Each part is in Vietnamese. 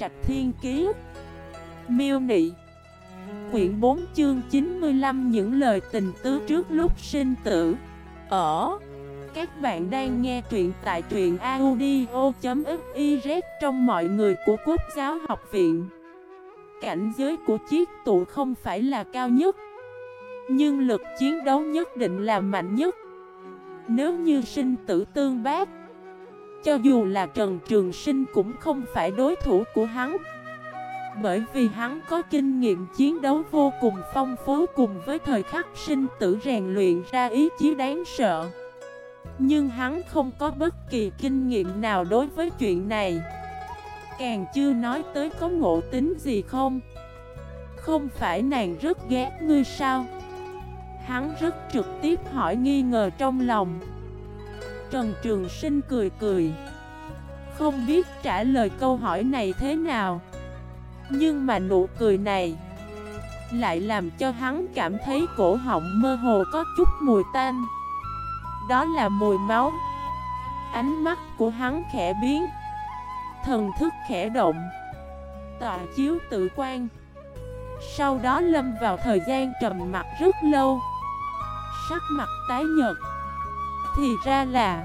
Trạch Thiên Kiế Miêu Nị. Quyển 4 chương 95 Những lời tình tứ trước lúc sinh tử. Ở. Các bạn đang nghe truyện tại truyện audio.xyz trong mọi người của Quốc giáo học viện. Cảnh giới của chiếc tụ không phải là cao nhất, Nhưng lực chiến đấu nhất định là mạnh nhất. Nếu như sinh tử tương bác cho dù là Trần Trường Sinh cũng không phải đối thủ của hắn. Bởi vì hắn có kinh nghiệm chiến đấu vô cùng phong phú cùng với thời khắc sinh tử rèn luyện ra ý chí đáng sợ. Nhưng hắn không có bất kỳ kinh nghiệm nào đối với chuyện này. Càng chưa nói tới có ngộ tính gì không? Không phải nàng rất ghét ngươi sao? Hắn rất trực tiếp hỏi nghi ngờ trong lòng. Trần Trường Sinh cười cười. Không biết trả lời câu hỏi này thế nào. Nhưng mà nụ cười này Lại làm cho hắn cảm thấy cổ họng mơ hồ có chút mùi tanh. Đó là mùi máu. Ánh mắt của hắn khẽ biến. Thần thức khẽ động. Tọa chiếu tự quan. Sau đó lâm vào thời gian trầm mặt rất lâu. Sắc mặt tái nhợt thì ra là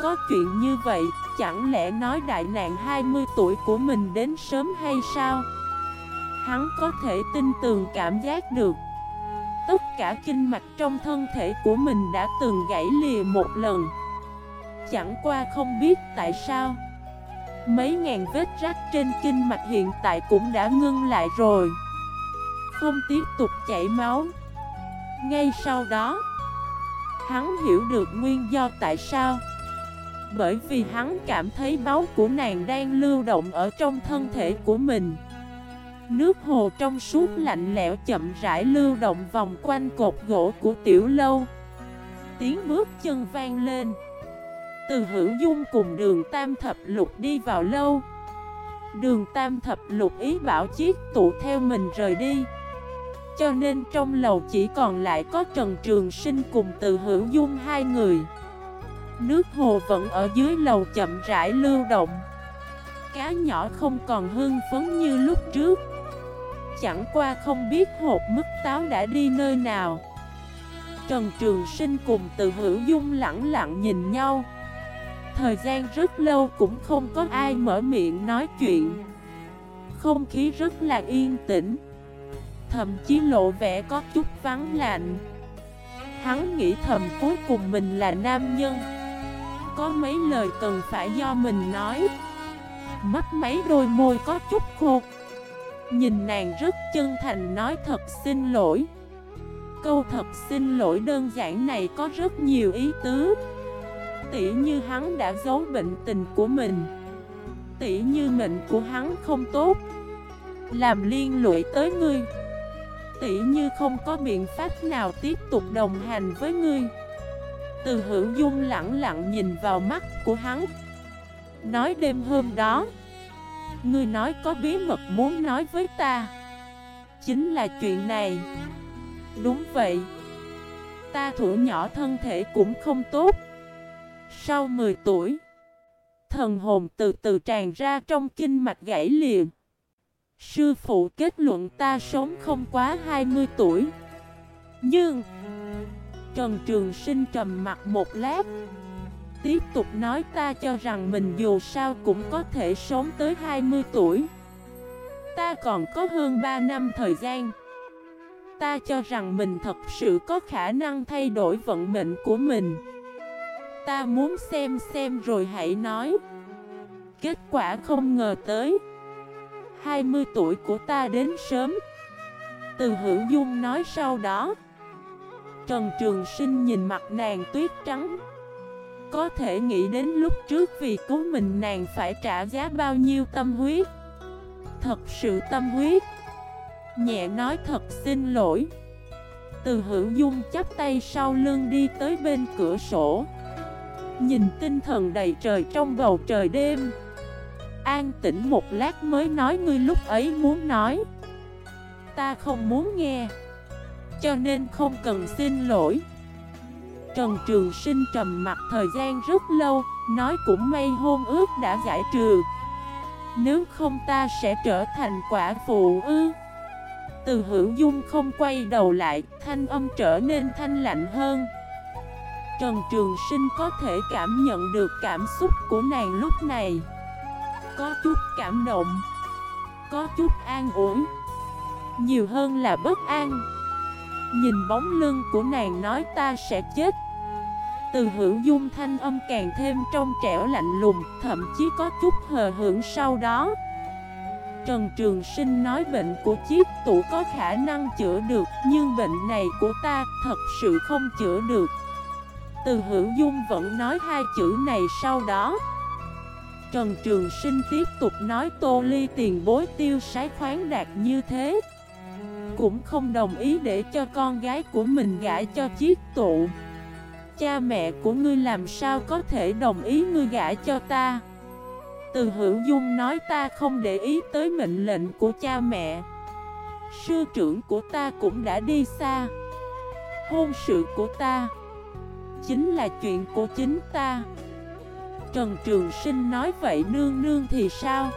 Có chuyện như vậy, Chẳng lẽ nói đại nạn 20 tuổi của mình đến sớm hay sao? Hắn có thể tin tường cảm giác được. Tất cả kinh mạch trong thân thể của mình đã từng gãy lìa một lần. Chẳng qua không biết tại sao, Mấy ngàn vết rách trên kinh mạch hiện tại cũng đã ngưng lại rồi. Không tiếp tục chảy máu. Ngay sau đó Hắn hiểu được nguyên do tại sao. Bởi vì hắn cảm thấy máu của nàng đang lưu động ở trong thân thể của mình. Nước hồ trong suốt lạnh lẽo chậm rãi lưu động vòng quanh cột gỗ của tiểu lâu. Tiếng bước chân vang lên. Từ hữu dung cùng đường tam thập lục đi vào lâu. Đường tam thập lục ý bảo chiếc tụ theo mình rời đi cho nên trong lầu chỉ còn lại có Trần Trường Sinh cùng từ hữu dung hai người. Nước hồ vẫn ở dưới lầu chậm rãi lưu động. Cá nhỏ không còn hưng phấn như lúc trước. Chẳng qua không biết hộp mức táo đã đi nơi nào. Trần Trường Sinh cùng từ hữu dung lặng lặng nhìn nhau. Thời gian rất lâu cũng không có ai mở miệng nói chuyện. Không khí rất là yên tĩnh thậm chí lộ vẻ có chút vắng lạnh Hắn nghĩ thầm cuối cùng mình là nam nhân. Có mấy lời cần phải do mình nói. Mắt mấy đôi môi có chút khô. Nhìn nàng rất chân thành nói thật xin lỗi. Câu thật xin lỗi đơn giản này có rất nhiều ý tứ. Tỉ như hắn đã giấu bệnh tình của mình. Tỉ như mệnh của hắn không tốt. Làm liên lụy tới ngươi tỷ như không có biện pháp nào tiếp tục đồng hành với ngươi. Từ hữu dung lặng lặng nhìn vào mắt của hắn. Nói đêm hôm đó, Ngươi nói có bí mật muốn nói với ta. Chính là chuyện này. Đúng vậy. Ta thủ nhỏ thân thể cũng không tốt. Sau 10 tuổi, Thần hồn từ từ tràn ra trong kinh mạch gãy liền Sư phụ kết luận ta sống không quá 20 tuổi. Nhưng, Trần Trường Sinh trầm mặt một lát, Tiếp tục nói ta cho rằng mình dù sao cũng có thể sống tới 20 tuổi. Ta còn có hơn 3 năm thời gian. Ta cho rằng mình thật sự có khả năng thay đổi vận mệnh của mình. Ta muốn xem xem rồi hãy nói. Kết quả không ngờ tới. 20 tuổi của ta đến sớm. Từ hữu dung nói sau đó, Trần Trường Sinh nhìn mặt nàng tuyết trắng. Có thể nghĩ đến lúc trước vì cứu mình nàng phải trả giá bao nhiêu tâm huyết. Thật sự tâm huyết. Nhẹ nói thật xin lỗi. Từ hữu dung chắp tay sau lưng đi tới bên cửa sổ. Nhìn tinh thần đầy trời trong bầu trời đêm. An tĩnh một lát mới nói ngươi lúc ấy muốn nói. Ta không muốn nghe, Cho nên không cần xin lỗi. Trần Trường Sinh trầm mặt thời gian rất lâu, Nói cũng may hôn ước đã giải trừ. Nếu không ta sẽ trở thành quả phụ ư. Từ hữu dung không quay đầu lại, Thanh âm trở nên thanh lạnh hơn. Trần Trường Sinh có thể cảm nhận được cảm xúc của nàng lúc này. Có chút cảm động, Có chút an ủi, Nhiều hơn là bất an. Nhìn bóng lưng của nàng nói ta sẽ chết. Từ hữu dung thanh âm càng thêm trong trẻo lạnh lùng, Thậm chí có chút hờ hưởng sau đó. Trần Trường Sinh nói bệnh của chiếc tủ có khả năng chữa được, Nhưng bệnh này của ta thật sự không chữa được. Từ hữu dung vẫn nói hai chữ này sau đó. Trần Trường Sinh tiếp tục nói tô ly tiền bối tiêu sái khoáng đạt như thế. Cũng không đồng ý để cho con gái của mình gãi cho chiếc tụ. Cha mẹ của ngươi làm sao có thể đồng ý ngươi gả cho ta? Từ hữu dung nói ta không để ý tới mệnh lệnh của cha mẹ. Sư trưởng của ta cũng đã đi xa. Hôn sự của ta Chính là chuyện của chính ta. Trần Trường Sinh nói vậy, nương nương thì sao?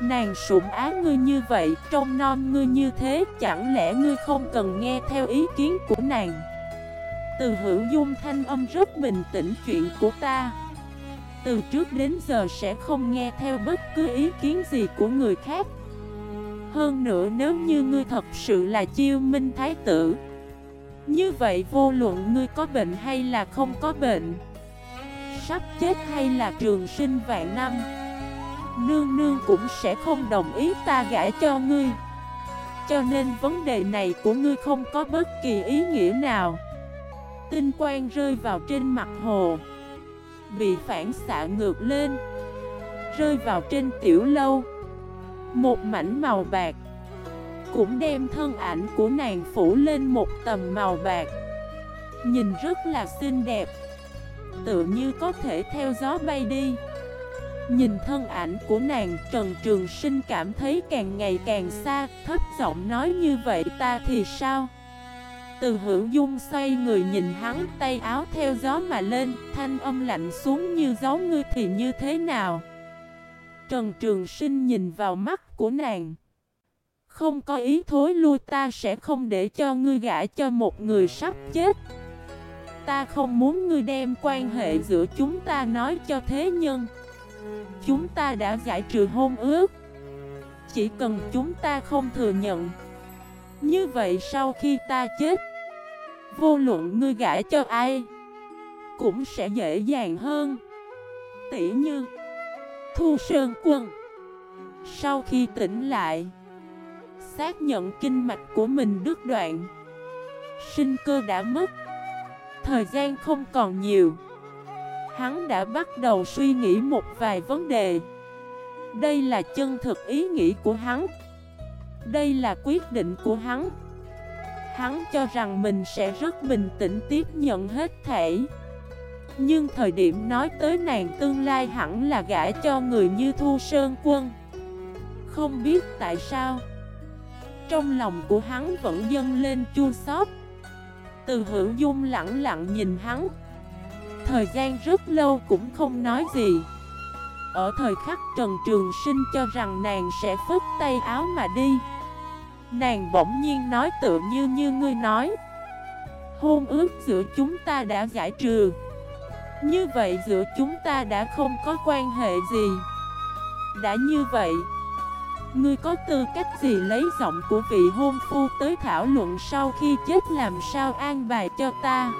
Nàng sủng á ngươi như vậy Trong non ngươi như thế, Chẳng lẽ ngươi không cần nghe theo ý kiến của nàng? Từ hữu dung thanh âm rất bình tĩnh chuyện của ta. Từ trước đến giờ sẽ không nghe theo bất cứ ý kiến gì của người khác. Hơn nữa nếu như ngươi thật sự là chiêu minh thái tử, Như vậy vô luận ngươi có bệnh hay là không có bệnh Sắp chết hay là trường sinh vạn năm, Nương nương cũng sẽ không đồng ý ta gãi cho ngươi. Cho nên vấn đề này của ngươi không có bất kỳ ý nghĩa nào. Tinh quang rơi vào trên mặt hồ, Bị phản xạ ngược lên, Rơi vào trên tiểu lâu. Một mảnh màu bạc Cũng đem thân ảnh của nàng phủ lên một tầm màu bạc, Nhìn rất là xinh đẹp. Tự như có thể theo gió bay đi. Nhìn thân ảnh của nàng, Trần Trường Sinh cảm thấy càng ngày càng xa, Thấp giọng nói như vậy, ta thì sao? Từ hữu dung xoay người nhìn hắn, tay áo theo gió mà lên, Thanh âm lạnh xuống như gió, ngươi thì như thế nào? Trần Trường Sinh nhìn vào mắt của nàng. Không có ý thối lui, ta sẽ không để cho ngươi gả cho một người sắp chết. Ta không muốn ngươi đem quan hệ giữa chúng ta nói cho thế nhân. Chúng ta đã giải trừ hôn ước. Chỉ cần chúng ta không thừa nhận. Như vậy sau khi ta chết, Vô luận ngươi gãi cho ai, Cũng sẽ dễ dàng hơn. Tỉ như, Thu Sơn Quân, Sau khi tỉnh lại, Xác nhận kinh mạch của mình đứt đoạn, Sinh cơ đã mất. Thời gian không còn nhiều. Hắn đã bắt đầu suy nghĩ một vài vấn đề. Đây là chân thực ý nghĩ của hắn. Đây là quyết định của hắn. Hắn cho rằng mình sẽ rất bình tĩnh tiếp nhận hết thể Nhưng thời điểm nói tới nàng tương lai hẳn là gã cho người như Thu Sơn Quân. Không biết tại sao, Trong lòng của hắn vẫn dâng lên chua xót. Từ hữu dung lặng lặng nhìn hắn. Thời gian rất lâu cũng không nói gì. Ở thời khắc Trần Trường Sinh cho rằng nàng sẽ phức tay áo mà đi. Nàng bỗng nhiên nói tự như như ngươi nói. Hôn ước giữa chúng ta đã giải trừ. Như vậy giữa chúng ta đã không có quan hệ gì. Đã như vậy Ngươi có tư cách gì lấy giọng của vị hôn phu tới thảo luận sau khi chết làm sao an bài cho ta?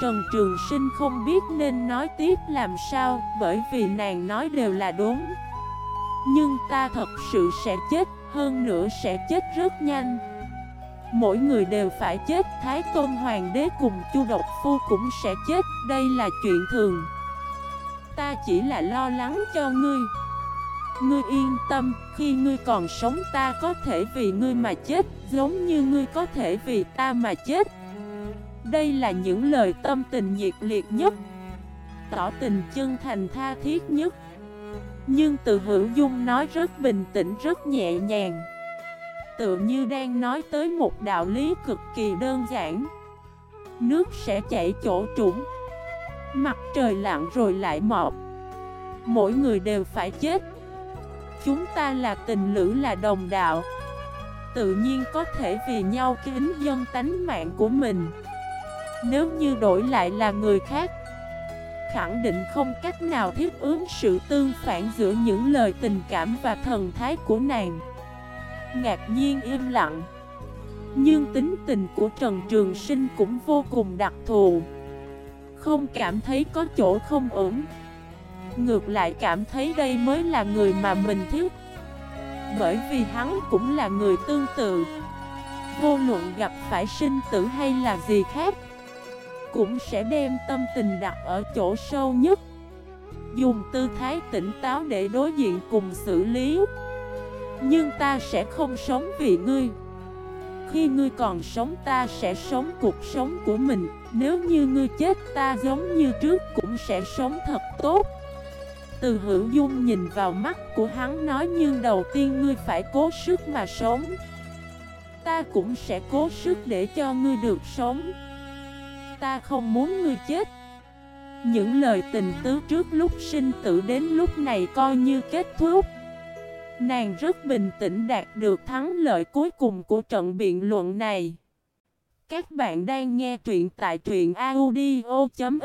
Trần Trường Sinh không biết nên nói tiếp làm sao Bởi vì nàng nói đều là đúng. Nhưng ta thật sự sẽ chết, hơn nữa sẽ chết rất nhanh. Mỗi người đều phải chết, Thái Tôn Hoàng đế cùng Chu Độc Phu cũng sẽ chết, Đây là chuyện thường. Ta chỉ là lo lắng cho ngươi. Ngươi yên tâm, Khi ngươi còn sống ta có thể vì ngươi mà chết, Giống như ngươi có thể vì ta mà chết. Đây là những lời tâm tình nhiệt liệt nhất, Tỏ tình chân thành tha thiết nhất. Nhưng từ hữu dung nói rất bình tĩnh, rất nhẹ nhàng. Tự như đang nói tới một đạo lý cực kỳ đơn giản. Nước sẽ chảy chỗ trũng, Mặt trời lặn rồi lại mọt Mỗi người đều phải chết. Chúng ta là tình lữ là đồng đạo. Tự nhiên có thể vì nhau kính dân tánh mạng của mình. Nếu như đổi lại là người khác, Khẳng định không cách nào thiết ứng sự tương phản giữa những lời tình cảm và thần thái của nàng. Ngạc nhiên im lặng. Nhưng tính tình của Trần Trường Sinh cũng vô cùng đặc thù. Không cảm thấy có chỗ không ổn. Ngược lại cảm thấy đây mới là người mà mình thích. Bởi vì hắn cũng là người tương tự. Vô luận gặp phải sinh tử hay là gì khác, Cũng sẽ đem tâm tình đặt ở chỗ sâu nhất. Dùng tư thái tỉnh táo để đối diện cùng xử lý. Nhưng ta sẽ không sống vì ngươi. Khi ngươi còn sống, ta sẽ sống cuộc sống của mình. Nếu như ngươi chết, ta giống như trước cũng sẽ sống thật tốt từ hữu dung nhìn vào mắt của hắn nói nhưng đầu tiên ngươi phải cố sức mà sống. Ta cũng sẽ cố sức để cho ngươi được sống. Ta không muốn ngươi chết. Những lời tình tứ trước lúc sinh tử đến lúc này coi như kết thúc. Nàng rất bình tĩnh đạt được thắng lợi cuối cùng của trận biện luận này. Các bạn đang nghe truyện tại truyện audio.fif